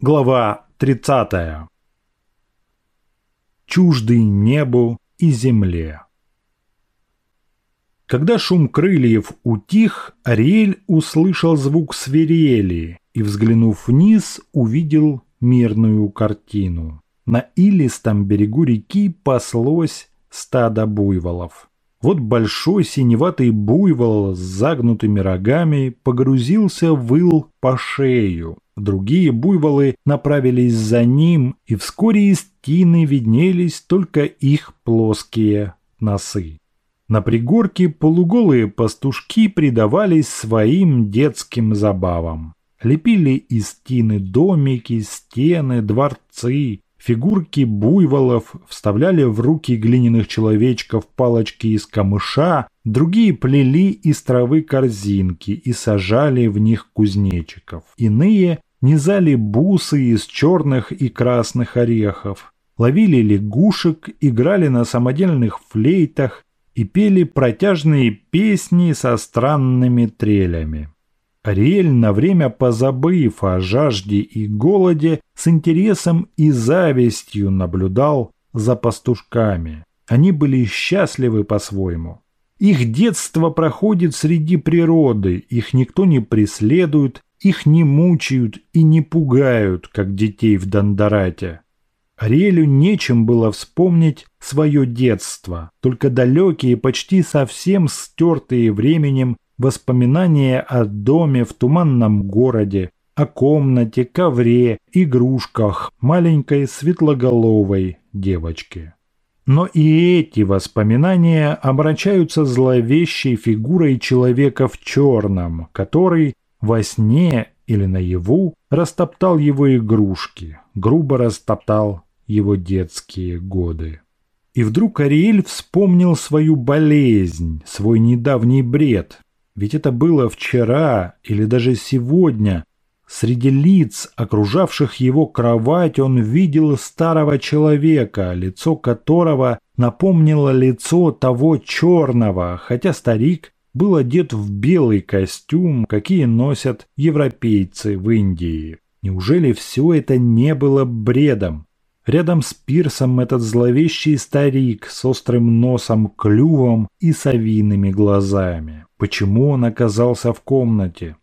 Глава 30. Чуждый небу и земле. Когда шум крыльев утих, Ариэль услышал звук свирели и, взглянув вниз, увидел мирную картину. На илистом берегу реки паслось стадо буйволов. Вот большой синеватый буйвол с загнутыми рогами погрузился в ил по шею. Другие буйволы направились за ним, и вскоре из тины виднелись только их плоские носы. На пригорке полуголые пастушки предавались своим детским забавам. Лепили из тины домики, стены, дворцы, Фигурки буйволов вставляли в руки глиняных человечков палочки из камыша, другие плели из травы корзинки и сажали в них кузнечиков. Иные низали бусы из черных и красных орехов, ловили лягушек, играли на самодельных флейтах и пели протяжные песни со странными трелями. Ариэль, на время позабыв о жажде и голоде, с интересом и завистью наблюдал за пастушками. Они были счастливы по-своему. Их детство проходит среди природы, их никто не преследует, их не мучают и не пугают, как детей в Дондорате. Ариэлю нечем было вспомнить свое детство, только далекие, почти совсем стертые временем Воспоминания о доме в туманном городе, о комнате, ковре, игрушках маленькой светлоголовой девочки. Но и эти воспоминания омрачаются зловещей фигурой человека в черном, который во сне или наяву растоптал его игрушки, грубо растоптал его детские годы. И вдруг Ариэль вспомнил свою болезнь, свой недавний бред, ведь это было вчера или даже сегодня. Среди лиц, окружавших его кровать, он видел старого человека, лицо которого напомнило лицо того черного, хотя старик был одет в белый костюм, какие носят европейцы в Индии. Неужели все это не было бредом? Рядом с пирсом этот зловещий старик с острым носом, клювом и совиными глазами. Почему он оказался в комнате?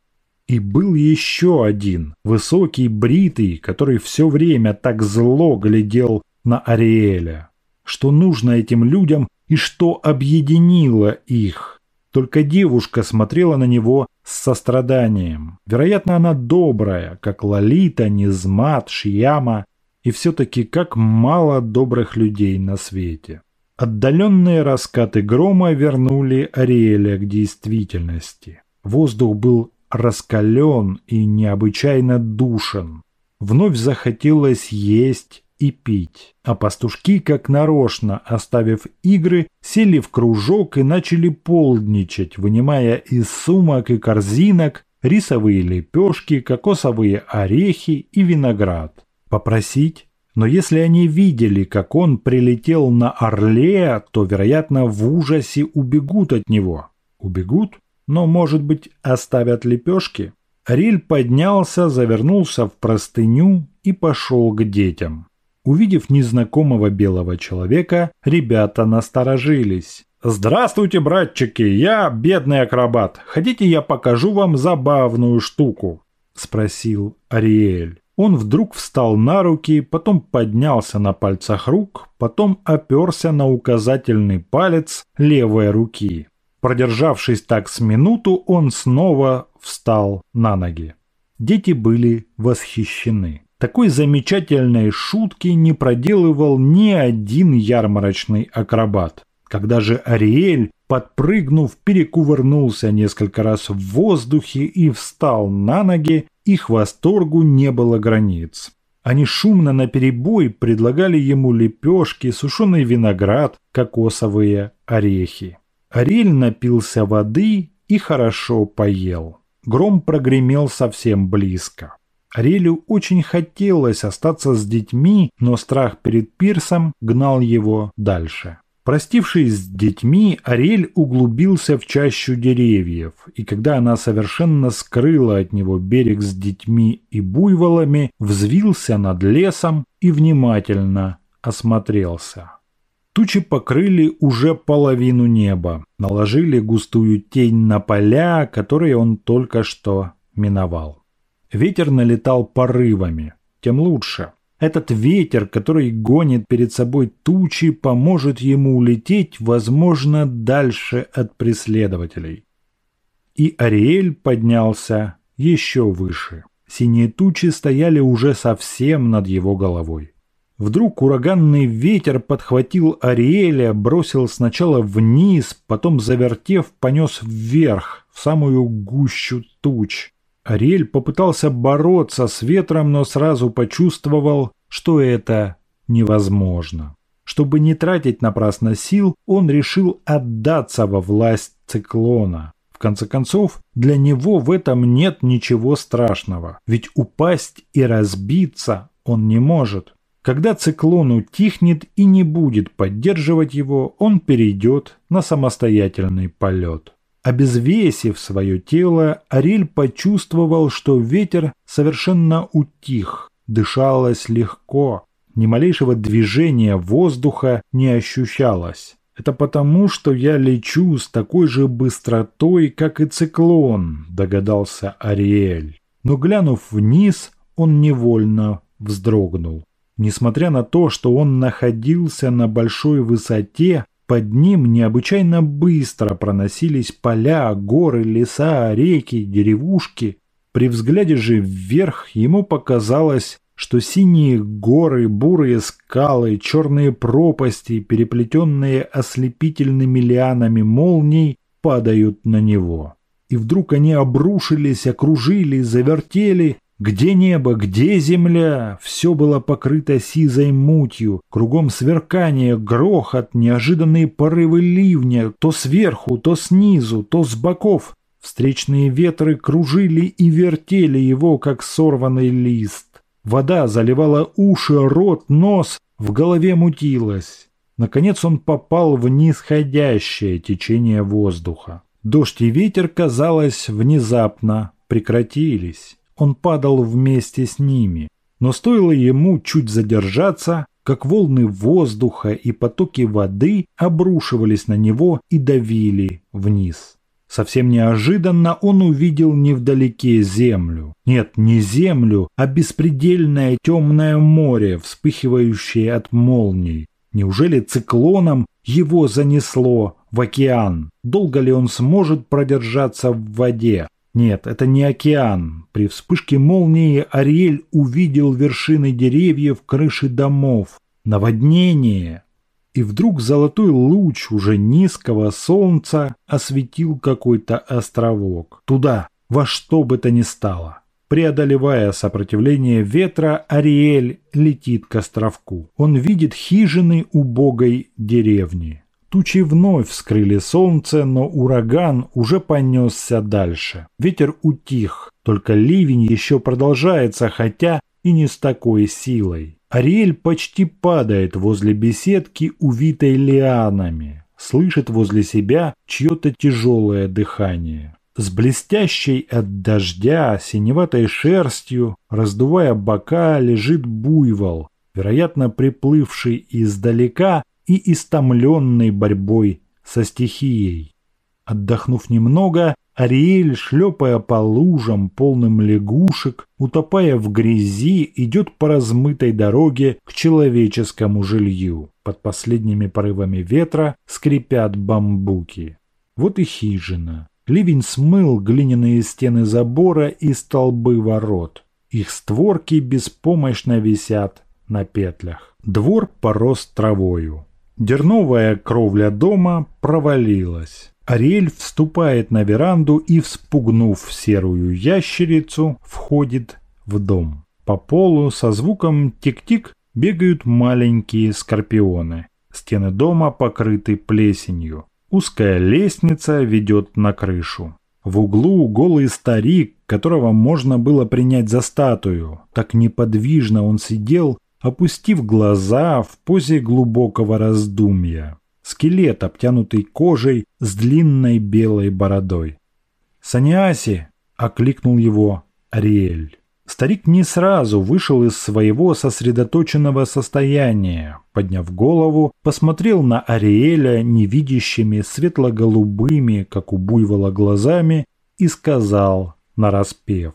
И был еще один, высокий, бритый, который все время так зло глядел на Ариэля. Что нужно этим людям и что объединило их? Только девушка смотрела на него с состраданием. Вероятно, она добрая, как Лолита, Низмат, Шьяма и все-таки как мало добрых людей на свете. Отдаленные раскаты грома вернули Ариэля к действительности. Воздух был раскален и необычайно душен. Вновь захотелось есть и пить. А пастушки, как нарочно, оставив игры, сели в кружок и начали полдничать, вынимая из сумок и корзинок рисовые лепешки, кокосовые орехи и виноград попросить. Но если они видели, как он прилетел на Орле, то, вероятно, в ужасе убегут от него. Убегут? Но, может быть, оставят лепешки? Риль поднялся, завернулся в простыню и пошел к детям. Увидев незнакомого белого человека, ребята насторожились. «Здравствуйте, братчики! Я бедный акробат. Хотите, я покажу вам забавную штуку?» – спросил Ариэль. Он вдруг встал на руки, потом поднялся на пальцах рук, потом оперся на указательный палец левой руки. Продержавшись так с минуту, он снова встал на ноги. Дети были восхищены. Такой замечательной шутки не проделывал ни один ярмарочный акробат. Когда же Ариэль, подпрыгнув, перекувырнулся несколько раз в воздухе и встал на ноги, их восторгу не было границ. Они шумно наперебой предлагали ему лепешки, сушеный виноград, кокосовые орехи. Ариэль напился воды и хорошо поел. Гром прогремел совсем близко. Ариэлю очень хотелось остаться с детьми, но страх перед пирсом гнал его дальше. Простившись с детьми, Ариэль углубился в чащу деревьев, и когда она совершенно скрыла от него берег с детьми и буйволами, взвился над лесом и внимательно осмотрелся. Тучи покрыли уже половину неба, наложили густую тень на поля, которые он только что миновал. Ветер налетал порывами, тем лучше. Этот ветер, который гонит перед собой тучи, поможет ему улететь, возможно, дальше от преследователей. И Ариэль поднялся еще выше. Синие тучи стояли уже совсем над его головой. Вдруг ураганный ветер подхватил Ариэля, бросил сначала вниз, потом, завертев, понес вверх, в самую гущу туч. Ариэль попытался бороться с ветром, но сразу почувствовал, что это невозможно. Чтобы не тратить напрасно сил, он решил отдаться во власть циклона. В конце концов, для него в этом нет ничего страшного, ведь упасть и разбиться он не может. Когда циклон утихнет и не будет поддерживать его, он перейдет на самостоятельный полет. Обезвесив свое тело, Ариль почувствовал, что ветер совершенно утих, дышалось легко, ни малейшего движения воздуха не ощущалось. Это потому, что я лечу с такой же быстротой, как и циклон, догадался Ариэль. Но глянув вниз, он невольно вздрогнул. Несмотря на то, что он находился на большой высоте, под ним необычайно быстро проносились поля, горы, леса, реки, деревушки. При взгляде же вверх ему показалось, что синие горы, бурые скалы, черные пропасти, переплетенные ослепительными лианами молний, падают на него. И вдруг они обрушились, окружили, завертели, где небо, где земля? Все было покрыто сизой мутью, кругом сверкание, грохот, неожиданные порывы ливня, то сверху, то снизу, то с боков. Встречные ветры кружили и вертели его, как сорванный лист. Вода заливала уши, рот, нос, в голове мутилась. Наконец он попал в нисходящее течение воздуха. Дождь и ветер, казалось, внезапно прекратились он падал вместе с ними. Но стоило ему чуть задержаться, как волны воздуха и потоки воды обрушивались на него и давили вниз. Совсем неожиданно он увидел невдалеке землю. Нет, не землю, а беспредельное темное море, вспыхивающее от молний. Неужели циклоном его занесло в океан? Долго ли он сможет продержаться в воде? Нет, это не океан. При вспышке молнии Ариэль увидел вершины деревьев, крыши домов. Наводнение. И вдруг золотой луч уже низкого солнца осветил какой-то островок. Туда, во что бы то ни стало. Преодолевая сопротивление ветра, Ариэль летит к островку. Он видит хижины убогой деревни. Тучи вновь вскрыли солнце, но ураган уже понесся дальше. Ветер утих, только ливень еще продолжается, хотя и не с такой силой. Ариэль почти падает возле беседки, увитой лианами. Слышит возле себя чье-то тяжелое дыхание. С блестящей от дождя синеватой шерстью, раздувая бока, лежит буйвол, вероятно, приплывший издалека и истомленной борьбой со стихией. Отдохнув немного, Ариэль, шлепая по лужам, полным лягушек, утопая в грязи, идет по размытой дороге к человеческому жилью. Под последними порывами ветра скрипят бамбуки. Вот и хижина. Ливень смыл глиняные стены забора и столбы ворот. Их створки беспомощно висят на петлях. Двор порос травою. Дерновая кровля дома провалилась. Ариэль вступает на веранду и, вспугнув серую ящерицу, входит в дом. По полу со звуком тик-тик бегают маленькие скорпионы. Стены дома покрыты плесенью. Узкая лестница ведет на крышу. В углу голый старик, которого можно было принять за статую. Так неподвижно он сидел, опустив глаза в позе глубокого раздумья. скелет, обтянутый кожей с длинной белой бородой. «Саниаси!» – окликнул его Ариэль. Старик не сразу вышел из своего сосредоточенного состояния. Подняв голову, посмотрел на Ариэля невидящими светло-голубыми, как у буйвола, глазами и сказал, нараспев,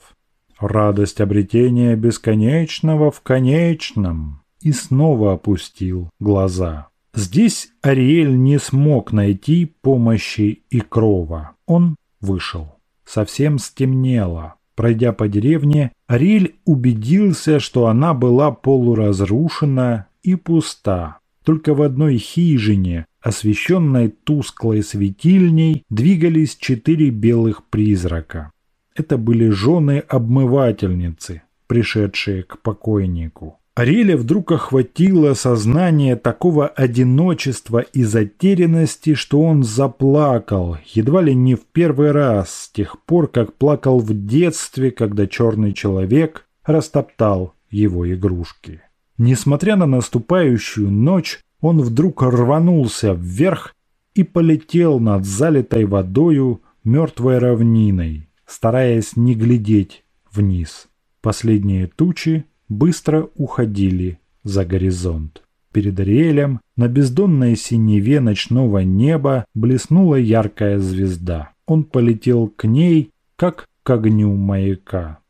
«Радость обретения бесконечного в конечном!» и снова опустил глаза. Здесь Ариэль не смог найти помощи и крова. Он вышел. Совсем стемнело. Пройдя по деревне, Ариэль убедился, что она была полуразрушена и пуста. Только в одной хижине, освещенной тусклой светильней, двигались четыре белых призрака. Это были жены-обмывательницы, пришедшие к покойнику. Ариэля вдруг охватило сознание такого одиночества и затерянности, что он заплакал, едва ли не в первый раз, с тех пор, как плакал в детстве, когда черный человек растоптал его игрушки. Несмотря на наступающую ночь, он вдруг рванулся вверх и полетел над залитой водою мертвой равниной, стараясь не глядеть вниз. Последние тучи быстро уходили за горизонт. Перед Ариэлем на бездонной синеве ночного неба блеснула яркая звезда. Он полетел к ней, как к огню маяка.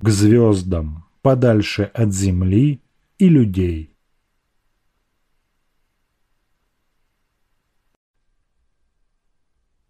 К звездам, подальше от земли и людей.